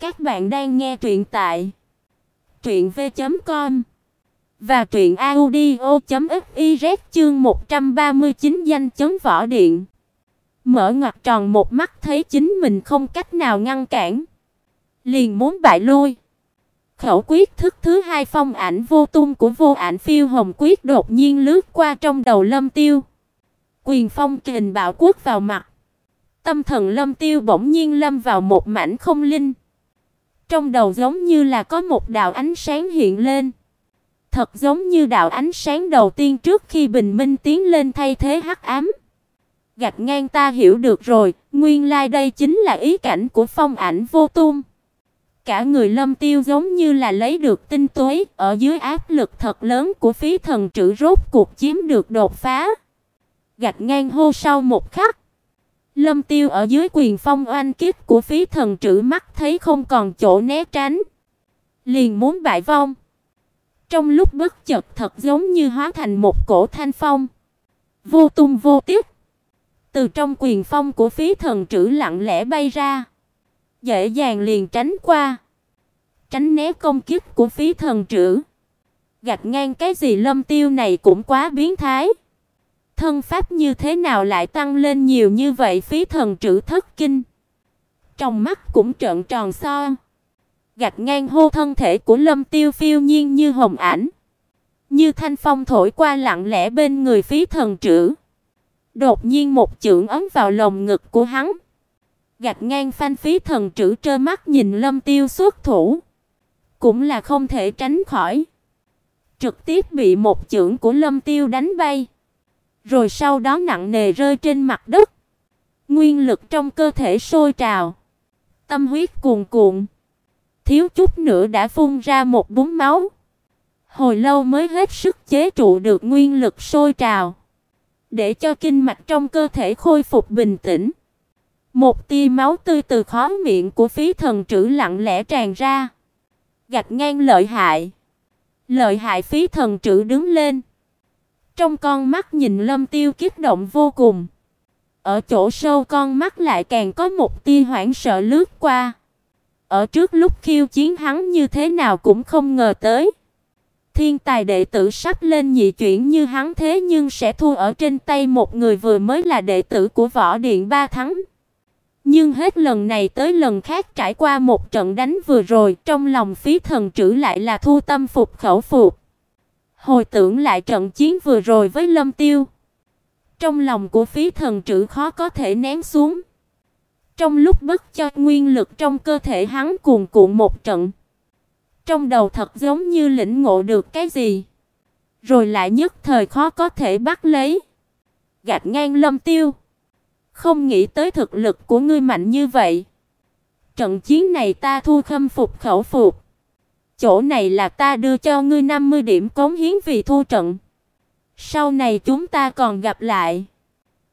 Các bạn đang nghe truyện tại truyện v.com và truyện audio.fiz chương 139 danh chấm võ điện. Mở ngoặt tròn một mắt thấy chính mình không cách nào ngăn cản, liền muốn bại lui. Khẩu quyết thức thứ hai phong ảnh vô tung của vô ảnh phiêu hồng quyết đột nhiên lướt qua trong đầu Lâm Tiêu. Quyền phong kình bạo quốc vào mặt. Tâm thần Lâm Tiêu bỗng nhiên lâm vào một mảnh không linh. Trong đầu giống như là có một đạo ánh sáng hiện lên. Thật giống như đạo ánh sáng đầu tiên trước khi bình minh tiến lên thay thế hắc ám. Gạch ngang ta hiểu được rồi, nguyên lai like đây chính là ý cảnh của phong ảnh vô tung. Cả người Lâm Tiêu giống như là lấy được tinh túy, ở dưới áp lực thật lớn của phí thần trữ rốt cuộc chiếm được đột phá. Gạch ngang hô sau một khắc, Lâm Tiêu ở dưới quyền phong oanh kích của phí thần trữ mắt thấy không còn chỗ né tránh, liền muốn bại vong. Trong lúc bất chợt thật giống như hóa thành một cổ thanh phong, vô tung vô tiếc. Từ trong quyền phong của phí thần trữ lặng lẽ bay ra, dễ dàng liền tránh qua, tránh né công kích của phí thần trữ. Gạch ngang cái gì Lâm Tiêu này cũng quá biến thái. Thân pháp như thế nào lại tăng lên nhiều như vậy phí thần trữ thất kinh. Trong mắt cũng trợn tròn so. Gạch ngang hô thân thể của Lâm Tiêu phiêu nhiên như hồng ảnh. Như thanh phong thổi qua lặng lẽ bên người phí thần trữ. Đột nhiên một chưởng ấm vào lồng ngực của hắn. Gạch ngang phanh phí thần trữ trơ mắt nhìn Lâm Tiêu xuất thủ. Cũng là không thể tránh khỏi. Trực tiếp bị một chưởng của Lâm Tiêu đánh bay rồi sau đó nặng nề rơi trên mặt đất. Nguyên lực trong cơ thể sôi trào, tâm huyết cuồn cuộn, thiếu chút nữa đã phun ra một búng máu. Hồi lâu mới hết sức chế trụ được nguyên lực sôi trào, để cho kinh mạch trong cơ thể khôi phục bình tĩnh. Một tia máu tươi từ khóe miệng của phí thần trữ lặng lẽ tràn ra. Gạch ngang lợi hại. Lợi hại phí thần trữ đứng lên. Trong con mắt nhìn Lâm Tiêu kích động vô cùng. Ở chỗ sâu con mắt lại càng có một tia hoảng sợ lướt qua. Ở trước lúc khiêu chiến hắn như thế nào cũng không ngờ tới. Thiên tài đệ tử sắp lên nhị chuyển như hắn thế nhưng sẽ thua ở trên tay một người vừa mới là đệ tử của võ điện ba thắng. Nhưng hết lần này tới lần khác trải qua một trận đánh vừa rồi, trong lòng phí thần trữ lại là thu tâm phục khẩu phục. Hồi tưởng lại trận chiến vừa rồi với Lâm Tiêu, trong lòng của Phí Thần Trữ khó có thể nén xuống. Trong lúc bất cho nguyên lực trong cơ thể hắn cuồn cuộn một trận, trong đầu thật giống như lĩnh ngộ được cái gì, rồi lại nhất thời khó có thể bắt lấy. Gạt ngang Lâm Tiêu, không nghĩ tới thực lực của ngươi mạnh như vậy. Trận chiến này ta thu khâm phục khẩu phục chỗ này là ta đưa cho ngươi 50 điểm cống hiến vì thu trận. Sau này chúng ta còn gặp lại.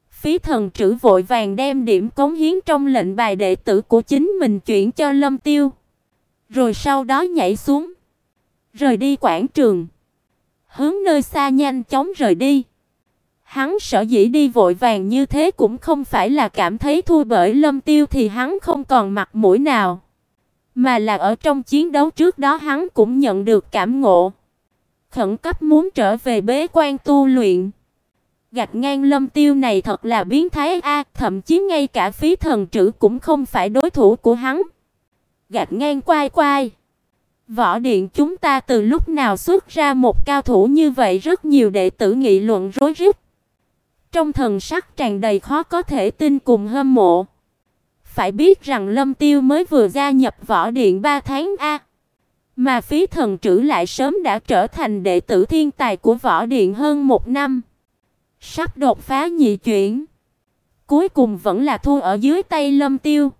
Phí thần trữ vội vàng đem điểm cống hiến trong lệnh bài đệ tử của chính mình chuyển cho Lâm Tiêu. Rồi sau đó nhảy xuống. Rời đi quảng trường. Hướng nơi xa nhanh chóng rời đi. Hắn sợ dĩ đi vội vàng như thế cũng không phải là cảm thấy thua bởi Lâm Tiêu thì hắn không còn mặt mũi nào mà là ở trong chiến đấu trước đó hắn cũng nhận được cảm ngộ, khẩn cấp muốn trở về bế quan tu luyện. Gạch ngang Lâm Tiêu này thật là biến thái a, thậm chí ngay cả phí thần trữ cũng không phải đối thủ của hắn. Gạch ngang quay quay. Võ điện chúng ta từ lúc nào xuất ra một cao thủ như vậy rất nhiều đệ tử nghị luận rối rít. Trong thần sắc tràn đầy khó có thể tin cùng hâm mộ. Phải biết rằng Lâm Tiêu mới vừa gia nhập võ điện 3 tháng a, mà Phí Thần Trữ lại sớm đã trở thành đệ tử thiên tài của võ điện hơn một năm. Sắp đột phá nhị chuyển, cuối cùng vẫn là thua ở dưới tay Lâm Tiêu.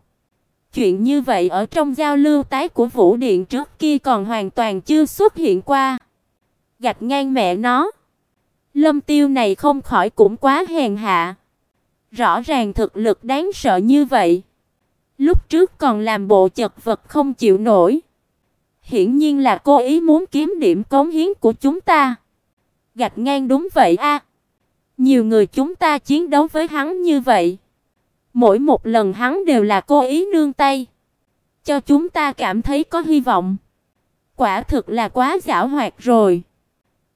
Chuyện như vậy ở trong giao lưu tái của Vũ Điện trước kia còn hoàn toàn chưa xuất hiện qua. Gạch ngang mẹ nó. Lâm Tiêu này không khỏi cũng quá hèn hạ. Rõ ràng thực lực đáng sợ như vậy. Lúc trước còn làm bộ chật vật không chịu nổi. Hiển nhiên là cô ý muốn kiếm điểm cống hiến của chúng ta. Gạch ngang đúng vậy a. Nhiều người chúng ta chiến đấu với hắn như vậy. Mỗi một lần hắn đều là cô ý nương tay. cho chúng ta cảm thấy có hy vọng. Quả thực là quá giảo hoạt rồi.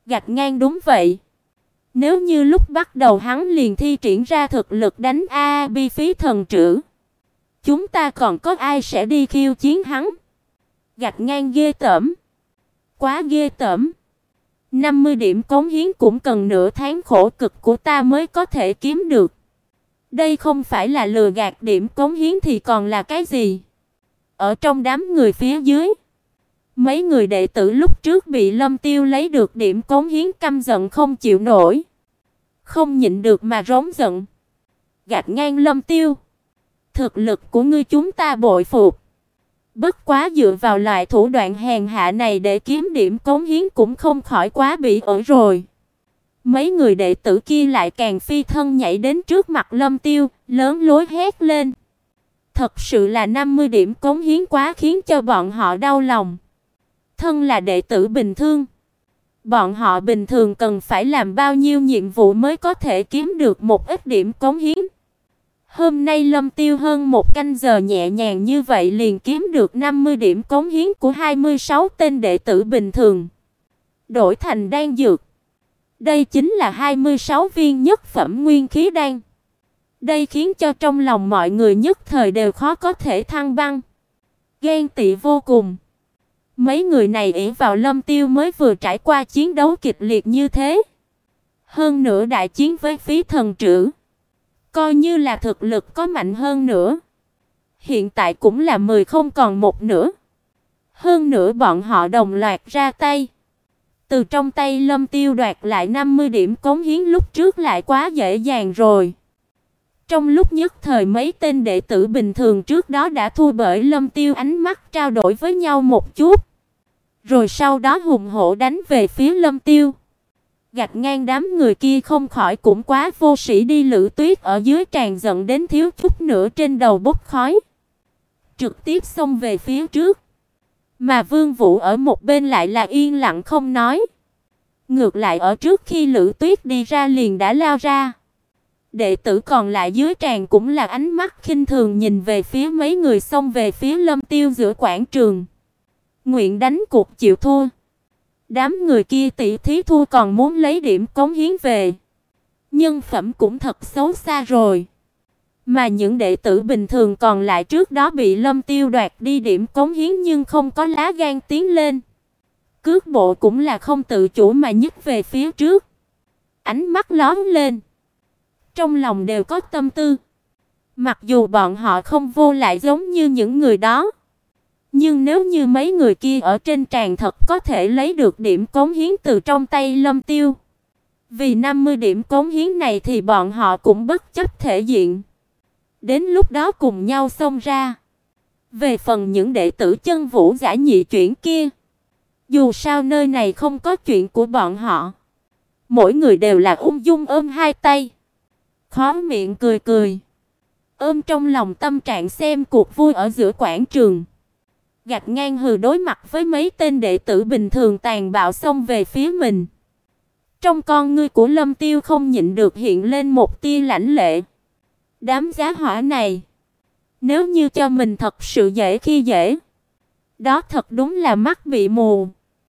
Gạch ngang đúng vậy. Nếu như lúc bắt đầu hắn liền thi triển ra thực lực đánh A bi phí thần trữ, chúng ta còn có ai sẽ đi khiêu chiến hắn? Gạch ngang ghê tởm. Quá ghê tởm. 50 điểm cống hiến cũng cần nửa tháng khổ cực của ta mới có thể kiếm được. Đây không phải là lừa gạt điểm cống hiến thì còn là cái gì? Ở trong đám người phía dưới, mấy người đệ tử lúc trước bị Lâm Tiêu lấy được điểm cống hiến căm giận không chịu nổi, không nhịn được mà rống giận. Gạt ngang Lâm Tiêu, thực lực của ngươi chúng ta bội phục. Bất quá dựa vào loại thủ đoạn hèn hạ này để kiếm điểm cống hiến cũng không khỏi quá bị ổi rồi. Mấy người đệ tử kia lại càng phi thân nhảy đến trước mặt Lâm Tiêu, lớn lối hét lên. Thật sự là 50 điểm cống hiến quá khiến cho bọn họ đau lòng. Thân là đệ tử bình thường, bọn họ bình thường cần phải làm bao nhiêu nhiệm vụ mới có thể kiếm được một ít điểm cống hiến. Hôm nay Lâm Tiêu hơn một canh giờ nhẹ nhàng như vậy liền kiếm được 50 điểm cống hiến của 26 tên đệ tử bình thường. Đổi thành đan dược. Đây chính là 26 viên nhất phẩm nguyên khí đan. Đây khiến cho trong lòng mọi người nhất thời đều khó có thể thăng băng. Ghen tị vô cùng. Mấy người này ỷ vào Lâm Tiêu mới vừa trải qua chiến đấu kịch liệt như thế. Hơn nữa đại chiến với phí thần trữ. Coi như là thực lực có mạnh hơn nữa. Hiện tại cũng là 10 không còn một nữa. Hơn nữa bọn họ đồng loạt ra tay. Từ trong tay Lâm Tiêu đoạt lại 50 điểm cống hiến lúc trước lại quá dễ dàng rồi. Trong lúc nhất thời mấy tên đệ tử bình thường trước đó đã thua bởi Lâm Tiêu ánh mắt trao đổi với nhau một chút. Rồi sau đó hùng hổ đánh về phía Lâm Tiêu. Gạch ngang đám người kia không khỏi cũng quá vô sĩ đi, Lữ Tuyết ở dưới tràn giận đến thiếu chút nữa trên đầu bốc khói. Trực tiếp xông về phía trước. Mà Vương Vũ ở một bên lại là yên lặng không nói. Ngược lại ở trước khi Lữ Tuyết đi ra liền đã lao ra. Đệ tử còn lại dưới tràn cũng là ánh mắt khinh thường nhìn về phía mấy người xông về phía Lâm Tiêu giữa quảng trường. Nguyện đánh cuộc chịu thua. Đám người kia tỷ thí thua còn muốn lấy điểm cống hiến về. Nhân phẩm cũng thật xấu xa rồi. Mà những đệ tử bình thường còn lại trước đó bị Lâm Tiêu đoạt đi điểm cống hiến nhưng không có lá gan tiến lên. Cước bộ cũng là không tự chủ mà nhích về phía trước. Ánh mắt lóe lên. Trong lòng đều có tâm tư. Mặc dù bọn họ không vô lại giống như những người đó. Nhưng nếu như mấy người kia ở trên tràng thật có thể lấy được điểm cống hiến từ trong tay Lâm Tiêu. Vì 50 điểm cống hiến này thì bọn họ cũng bất chấp thể diện. Đến lúc đó cùng nhau xông ra. Về phần những đệ tử chân vũ giả nhị chuyển kia, dù sao nơi này không có chuyện của bọn họ. Mỗi người đều là ung dung ôm hai tay, khó miệng cười cười, ôm trong lòng tâm trạng xem cuộc vui ở giữa quảng trường gạt ngang hừ đối mặt với mấy tên đệ tử bình thường tàn bạo xông về phía mình. Trong con ngươi của Lâm Tiêu không nhịn được hiện lên một tia lãnh lệ. Đám giá hỏa này, nếu như cho mình thật sự dễ khi dễ, đó thật đúng là mắt bị mù.